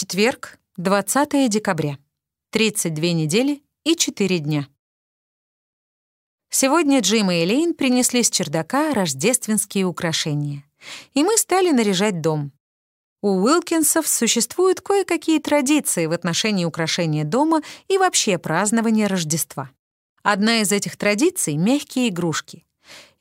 Четверг, 20 декабря. 32 недели и 4 дня. Сегодня Джим и Элейн принесли с чердака рождественские украшения, и мы стали наряжать дом. У Уилкинсов существуют кое-какие традиции в отношении украшения дома и вообще празднования Рождества. Одна из этих традиций — мягкие игрушки.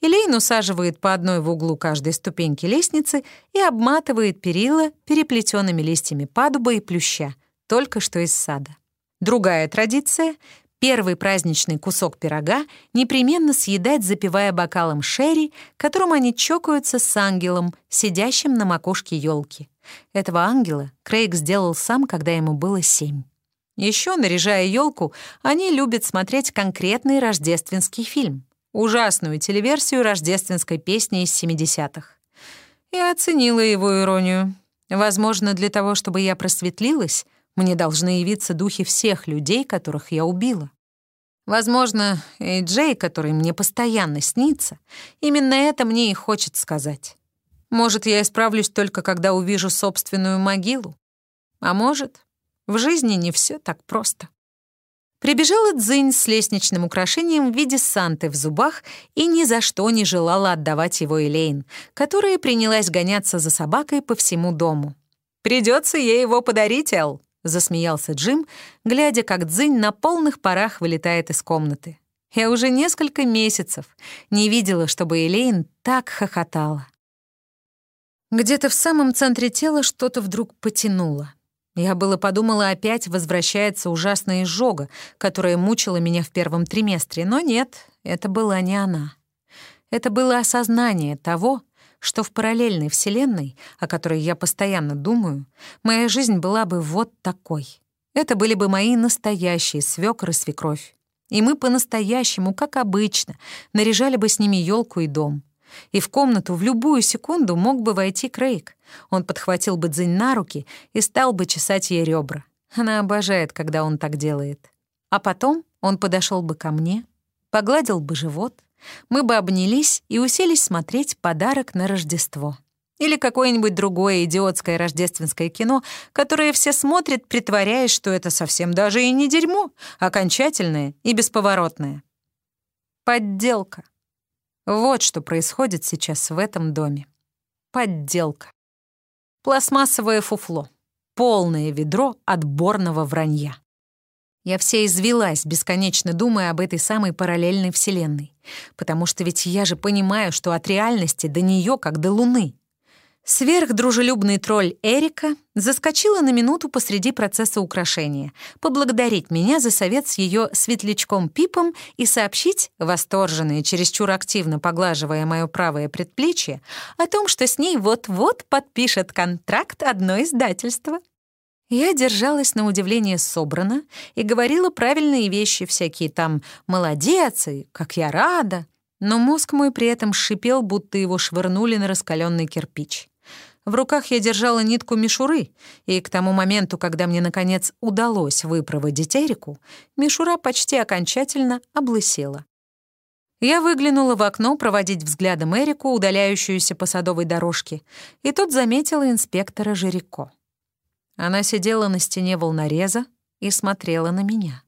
Элейн усаживает по одной в углу каждой ступеньки лестницы и обматывает перила переплетенными листьями падуба и плюща, только что из сада. Другая традиция — первый праздничный кусок пирога непременно съедать, запивая бокалом шерри, которым они чокаются с ангелом, сидящим на макушке елки. Этого ангела Крейг сделал сам, когда ему было семь. Еще, наряжая елку, они любят смотреть конкретный рождественский фильм, ужасную телеверсию рождественской песни из 70-х. Я оценила его иронию. Возможно, для того, чтобы я просветлилась, мне должны явиться духи всех людей, которых я убила. Возможно, и Джей, который мне постоянно снится, именно это мне и хочет сказать. Может, я исправлюсь только когда увижу собственную могилу. А может, в жизни не все так просто. Прибежала Дзынь с лестничным украшением в виде санты в зубах и ни за что не желала отдавать его Элейн, которая принялась гоняться за собакой по всему дому. «Придется ей его подарить, Эл», — засмеялся Джим, глядя, как Дзынь на полных парах вылетает из комнаты. Я уже несколько месяцев не видела, чтобы Элейн так хохотала. Где-то в самом центре тела что-то вдруг потянуло. Я было подумала, опять возвращается ужасная изжога, которая мучила меня в первом триместре, но нет, это была не она. Это было осознание того, что в параллельной вселенной, о которой я постоянно думаю, моя жизнь была бы вот такой. Это были бы мои настоящие свёкор и свекровь. И мы по-настоящему, как обычно, наряжали бы с ними елку и дом. И в комнату в любую секунду мог бы войти Крейг. Он подхватил бы Дзинь на руки и стал бы чесать ей ребра. Она обожает, когда он так делает. А потом он подошел бы ко мне, погладил бы живот, мы бы обнялись и уселись смотреть подарок на Рождество. Или какое-нибудь другое идиотское рождественское кино, которое все смотрят, притворяясь, что это совсем даже и не дерьмо, окончательное и бесповоротное. Подделка. Вот что происходит сейчас в этом доме. Подделка. Пластмассовое фуфло. Полное ведро отборного вранья. Я вся извелась, бесконечно думая об этой самой параллельной вселенной. Потому что ведь я же понимаю, что от реальности до нее как до Луны. Сверхдружелюбный тролль Эрика заскочила на минуту посреди процесса украшения, поблагодарить меня за совет с ее светлячком Пипом и сообщить, восторженно и чересчур активно поглаживая мое правое предплечье, о том, что с ней вот-вот подпишет контракт одно издательство. Я держалась на удивление собрано и говорила правильные вещи, всякие там «молодец» и «как я рада», но мозг мой при этом шипел, будто его швырнули на раскаленный кирпич. В руках я держала нитку мишуры, и к тому моменту, когда мне, наконец, удалось выпроводить Эрику, мишура почти окончательно облысела. Я выглянула в окно проводить взглядом Эрику, удаляющуюся по садовой дорожке, и тут заметила инспектора Жирико. Она сидела на стене волнореза и смотрела на меня.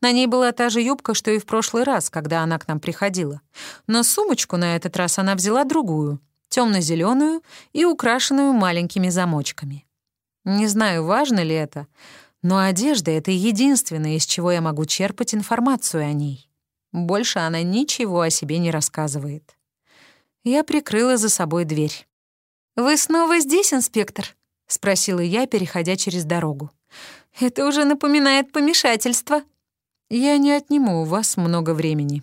На ней была та же юбка, что и в прошлый раз, когда она к нам приходила. Но сумочку на этот раз она взяла другую — темно-зеленую и украшенную маленькими замочками. Не знаю, важно ли это, но одежда — это единственное, из чего я могу черпать информацию о ней. Больше она ничего о себе не рассказывает. Я прикрыла за собой дверь. «Вы снова здесь, инспектор?» — спросила я, переходя через дорогу. «Это уже напоминает помешательство». «Я не отниму у вас много времени».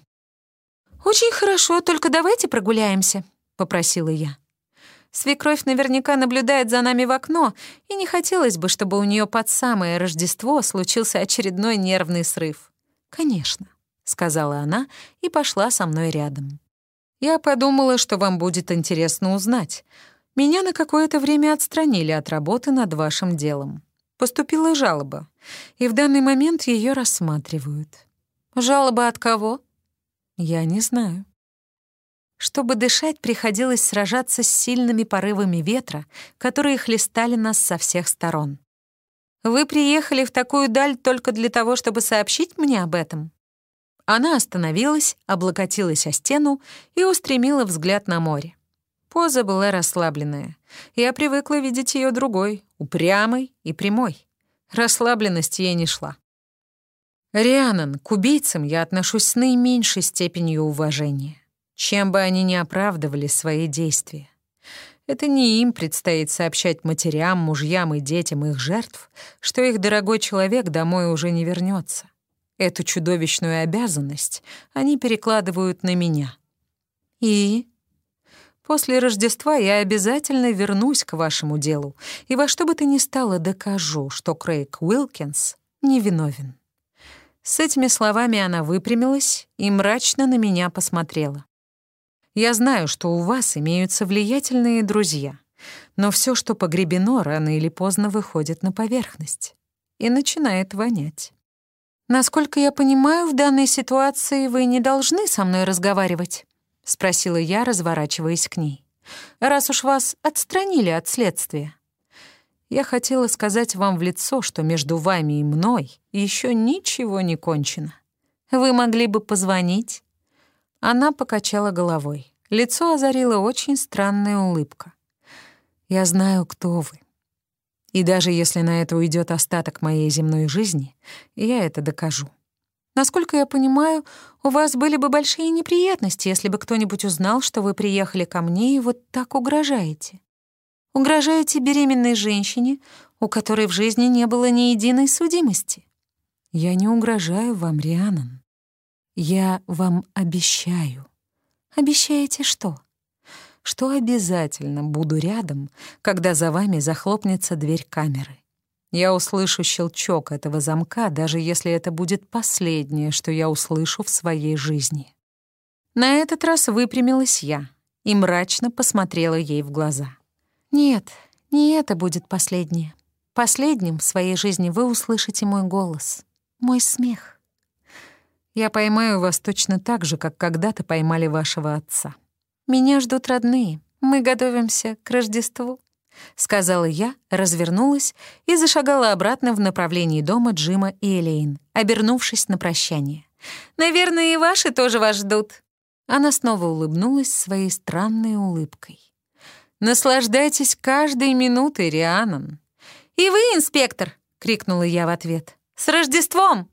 «Очень хорошо, только давайте прогуляемся», попросила я. Свекровь наверняка наблюдает за нами в окно, и не хотелось бы, чтобы у нее под самое Рождество случился очередной нервный срыв. «Конечно», — сказала она и пошла со мной рядом. «Я подумала, что вам будет интересно узнать. Меня на какое-то время отстранили от работы над вашим делом. Поступила жалоба, и в данный момент ее рассматривают. Жалоба от кого? Я не знаю. Чтобы дышать, приходилось сражаться с сильными порывами ветра, которые хлестали нас со всех сторон. Вы приехали в такую даль только для того, чтобы сообщить мне об этом?» Она остановилась, облокотилась о стену и устремила взгляд на море. Поза была расслабленная. Я привыкла видеть ее другой, упрямой и прямой. Расслабленность ей не шла. Рианон, к убийцам я отношусь с наименьшей степенью уважения, чем бы они ни оправдывали свои действия. Это не им предстоит сообщать матерям, мужьям и детям их жертв, что их дорогой человек домой уже не вернется. Эту чудовищную обязанность они перекладывают на меня. И после Рождества я обязательно вернусь к вашему делу и во что бы то ни стало докажу, что Крейг Уилкинс невиновен. С этими словами она выпрямилась и мрачно на меня посмотрела. «Я знаю, что у вас имеются влиятельные друзья, но все, что погребено, рано или поздно выходит на поверхность и начинает вонять. «Насколько я понимаю, в данной ситуации вы не должны со мной разговаривать», — спросила я, разворачиваясь к ней. «Раз уж вас отстранили от следствия». Я хотела сказать вам в лицо, что между вами и мной еще ничего не кончено. Вы могли бы позвонить?» Она покачала головой. Лицо озарила очень странная улыбка. «Я знаю, кто вы. И даже если на это уйдет остаток моей земной жизни, я это докажу. Насколько я понимаю, у вас были бы большие неприятности, если бы кто-нибудь узнал, что вы приехали ко мне и вот так угрожаете. Угрожаете беременной женщине, у которой в жизни не было ни единой судимости. Я не угрожаю вам, Рианон. Я вам обещаю. Обещаете что? что обязательно буду рядом, когда за вами захлопнется дверь камеры. Я услышу щелчок этого замка, даже если это будет последнее, что я услышу в своей жизни. На этот раз выпрямилась я и мрачно посмотрела ей в глаза. «Нет, не это будет последнее. Последним в своей жизни вы услышите мой голос, мой смех. Я поймаю вас точно так же, как когда-то поймали вашего отца. Меня ждут родные. Мы готовимся к Рождеству», — сказала я, развернулась и зашагала обратно в направлении дома Джима и Элейн, обернувшись на прощание. «Наверное, и ваши тоже вас ждут». Она снова улыбнулась своей странной улыбкой. «Наслаждайтесь каждой минутой, Рианон». «И вы, инспектор!» — крикнула я в ответ. «С Рождеством!»